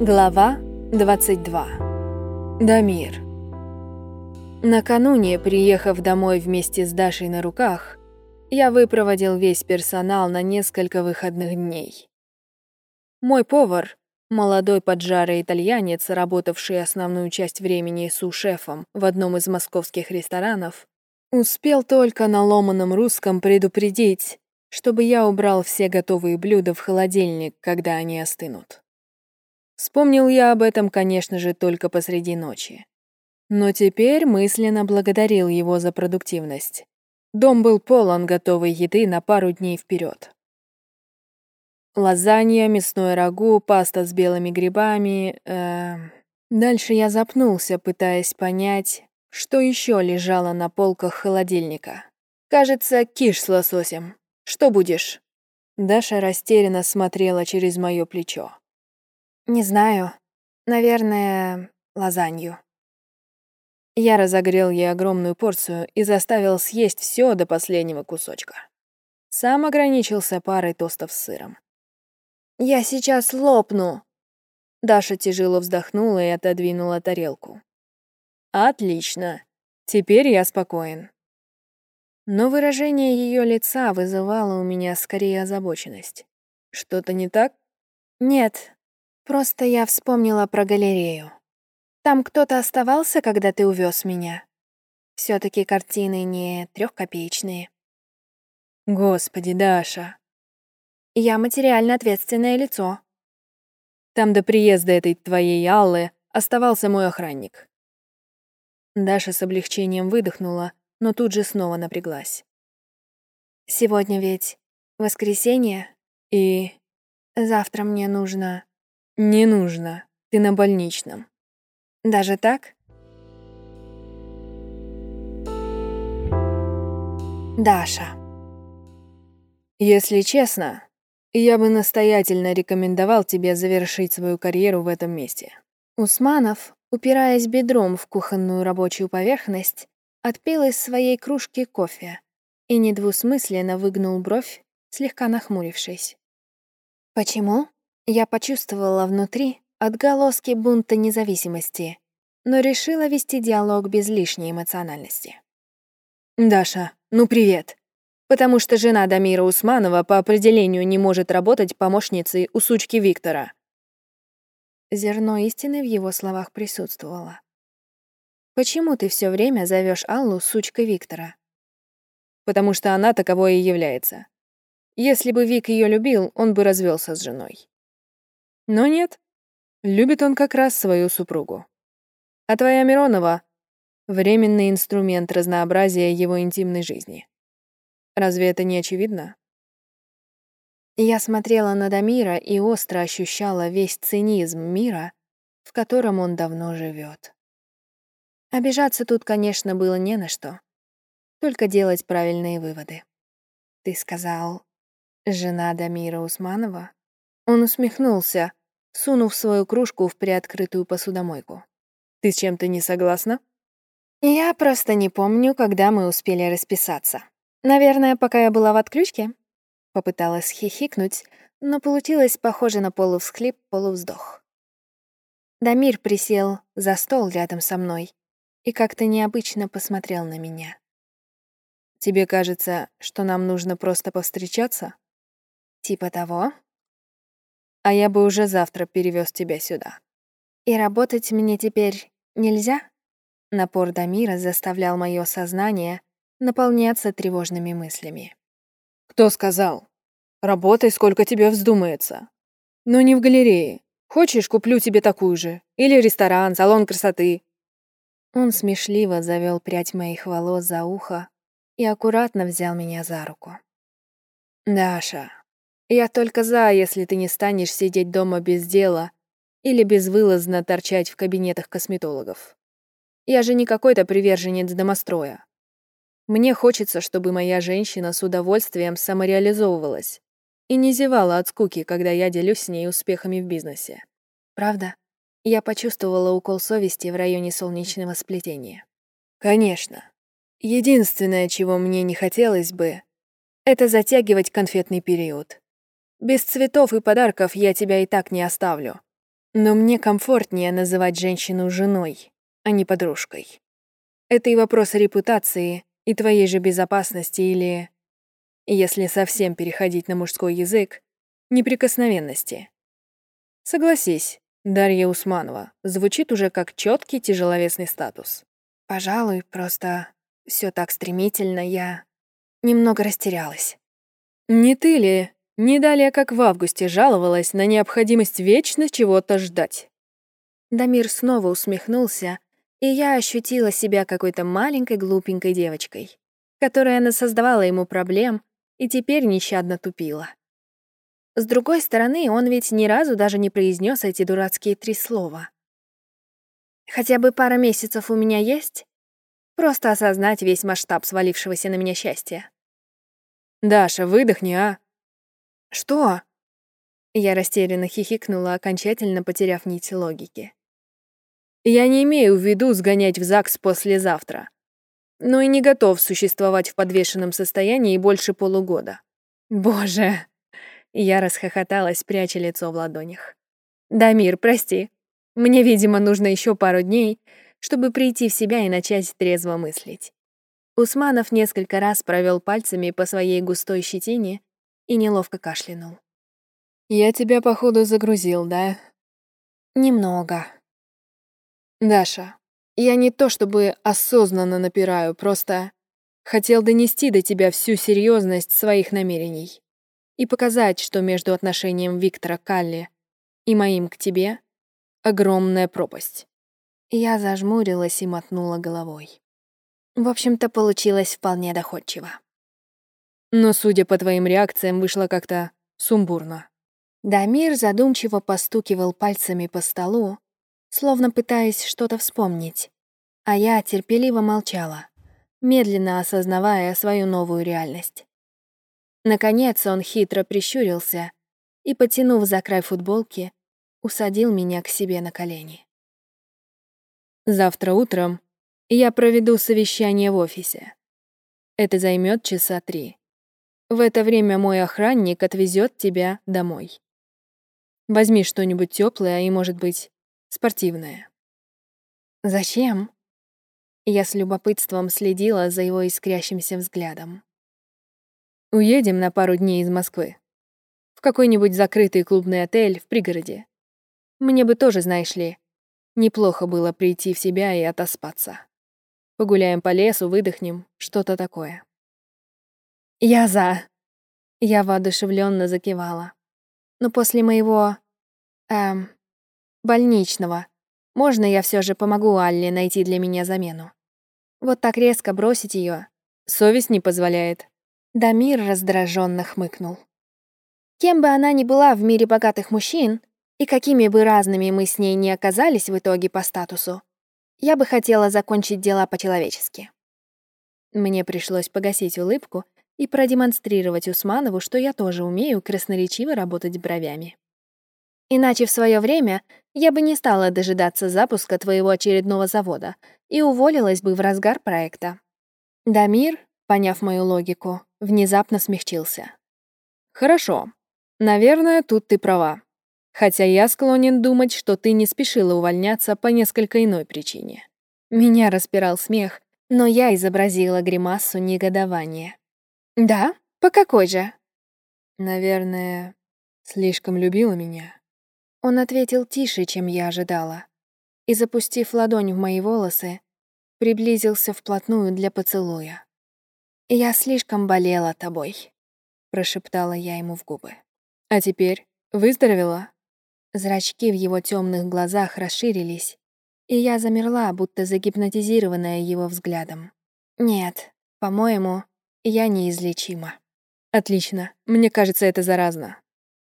Глава 22. Дамир. Накануне, приехав домой вместе с Дашей на руках, я выпроводил весь персонал на несколько выходных дней. Мой повар, молодой поджарый итальянец, работавший основную часть времени су-шефом в одном из московских ресторанов, успел только на ломаном русском предупредить, чтобы я убрал все готовые блюда в холодильник, когда они остынут. Вспомнил я об этом, конечно же, только посреди ночи. Но теперь мысленно благодарил его за продуктивность. Дом был полон готовой еды на пару дней вперед. Лазанья, мясное рагу, паста с белыми грибами. Э... Дальше я запнулся, пытаясь понять, что еще лежало на полках холодильника. Кажется, киш с лососем. Что будешь? Даша растерянно смотрела через мое плечо. Не знаю. Наверное, лазанью. Я разогрел ей огромную порцию и заставил съесть все до последнего кусочка. Сам ограничился парой тостов с сыром. «Я сейчас лопну!» Даша тяжело вздохнула и отодвинула тарелку. «Отлично. Теперь я спокоен». Но выражение ее лица вызывало у меня скорее озабоченность. «Что-то не так?» «Нет, Просто я вспомнила про галерею. Там кто-то оставался, когда ты увез меня? все таки картины не трехкопеечные. Господи, Даша. Я материально ответственное лицо. Там до приезда этой твоей Аллы оставался мой охранник. Даша с облегчением выдохнула, но тут же снова напряглась. Сегодня ведь воскресенье, и завтра мне нужно «Не нужно. Ты на больничном». «Даже так?» Даша. Если честно, я бы настоятельно рекомендовал тебе завершить свою карьеру в этом месте. Усманов, упираясь бедром в кухонную рабочую поверхность, отпил из своей кружки кофе и недвусмысленно выгнул бровь, слегка нахмурившись. «Почему?» Я почувствовала внутри отголоски бунта независимости, но решила вести диалог без лишней эмоциональности. «Даша, ну привет. Потому что жена Дамира Усманова по определению не может работать помощницей у сучки Виктора». Зерно истины в его словах присутствовало. «Почему ты все время зовешь Аллу сучкой Виктора?» «Потому что она таковой и является. Если бы Вик ее любил, он бы развелся с женой. Но нет, любит он как раз свою супругу. А твоя Миронова — временный инструмент разнообразия его интимной жизни. Разве это не очевидно? Я смотрела на Дамира и остро ощущала весь цинизм мира, в котором он давно живет. Обижаться тут, конечно, было не на что. Только делать правильные выводы. Ты сказал, жена Дамира Усманова? Он усмехнулся, сунув свою кружку в приоткрытую посудомойку. «Ты с чем-то не согласна?» «Я просто не помню, когда мы успели расписаться. Наверное, пока я была в отключке?» Попыталась хихикнуть, но получилось похоже на полувсхлип, полувздох. Дамир присел за стол рядом со мной и как-то необычно посмотрел на меня. «Тебе кажется, что нам нужно просто повстречаться?» «Типа того?» А я бы уже завтра перевез тебя сюда. И работать мне теперь нельзя? Напор Дамира заставлял мое сознание наполняться тревожными мыслями. Кто сказал? Работай, сколько тебе вздумается. Но не в галерее. Хочешь, куплю тебе такую же. Или ресторан, салон красоты. Он смешливо завел прядь моих волос за ухо и аккуратно взял меня за руку. «Даша, я только за, если ты не станешь сидеть дома без дела или безвылазно торчать в кабинетах косметологов. Я же не какой-то приверженец домостроя. Мне хочется, чтобы моя женщина с удовольствием самореализовывалась и не зевала от скуки, когда я делюсь с ней успехами в бизнесе. Правда? Я почувствовала укол совести в районе солнечного сплетения. Конечно. Единственное, чего мне не хотелось бы, это затягивать конфетный период. Без цветов и подарков я тебя и так не оставлю. Но мне комфортнее называть женщину женой, а не подружкой. Это и вопрос репутации, и твоей же безопасности или, если совсем переходить на мужской язык, неприкосновенности. Согласись, Дарья Усманова звучит уже как четкий тяжеловесный статус. Пожалуй, просто все так стремительно, я немного растерялась. Не ты ли не далее, как в августе, жаловалась на необходимость вечно чего-то ждать? Дамир снова усмехнулся, и я ощутила себя какой-то маленькой глупенькой девочкой, которая насоздавала ему проблем и теперь нещадно тупила. С другой стороны, он ведь ни разу даже не произнес эти дурацкие три слова. Хотя бы пара месяцев у меня есть? Просто осознать весь масштаб свалившегося на меня счастья. «Даша, выдохни, а!» «Что?» Я растерянно хихикнула, окончательно потеряв нить логики. «Я не имею в виду сгонять в ЗАГС послезавтра, но и не готов существовать в подвешенном состоянии больше полугода». «Боже!» Я расхохоталась, пряча лицо в ладонях. «Дамир, прости. Мне, видимо, нужно еще пару дней, чтобы прийти в себя и начать трезво мыслить». Усманов несколько раз провел пальцами по своей густой щетине и неловко кашлянул. «Я тебя, походу, загрузил, да?» «Немного». «Даша, я не то чтобы осознанно напираю, просто хотел донести до тебя всю серьезность своих намерений и показать, что между отношением Виктора Калли и моим к тебе огромная пропасть. Я зажмурилась и мотнула головой. В общем-то, получилось вполне доходчиво. Но, судя по твоим реакциям, вышло как-то сумбурно. Дамир задумчиво постукивал пальцами по столу, словно пытаясь что-то вспомнить, а я терпеливо молчала, медленно осознавая свою новую реальность. Наконец он хитро прищурился и, потянув за край футболки, усадил меня к себе на колени. «Завтра утром я проведу совещание в офисе. Это займет часа три. В это время мой охранник отвезет тебя домой. Возьми что-нибудь теплое и, может быть, спортивное». «Зачем?» Я с любопытством следила за его искрящимся взглядом. Уедем на пару дней из Москвы. В какой-нибудь закрытый клубный отель в пригороде. Мне бы тоже, знаешь ли, неплохо было прийти в себя и отоспаться. Погуляем по лесу, выдохнем, что-то такое. Я за. Я воодушевленно закивала. Но после моего... эм... больничного можно я все же помогу Алле найти для меня замену? Вот так резко бросить ее. Совесть не позволяет. Дамир раздраженно хмыкнул. Кем бы она ни была в мире богатых мужчин, и какими бы разными мы с ней не оказались в итоге по статусу, я бы хотела закончить дела по-человечески. Мне пришлось погасить улыбку и продемонстрировать Усманову, что я тоже умею красноречиво работать бровями. Иначе в свое время я бы не стала дожидаться запуска твоего очередного завода и уволилась бы в разгар проекта. Дамир, поняв мою логику, внезапно смягчился. «Хорошо. Наверное, тут ты права. Хотя я склонен думать, что ты не спешила увольняться по несколько иной причине». Меня распирал смех, но я изобразила гримасу негодования. «Да? По какой же?» «Наверное, слишком любила меня». Он ответил тише, чем я ожидала, и, запустив ладонь в мои волосы, приблизился вплотную для поцелуя. «Я слишком болела тобой», — прошептала я ему в губы. «А теперь выздоровела?» Зрачки в его темных глазах расширились, и я замерла, будто загипнотизированная его взглядом. «Нет, по-моему, я неизлечима». «Отлично. Мне кажется, это заразно».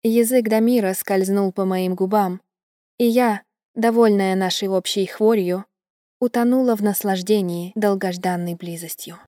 Язык Дамира скользнул по моим губам, и я, довольная нашей общей хворью, утонула в наслаждении долгожданной близостью.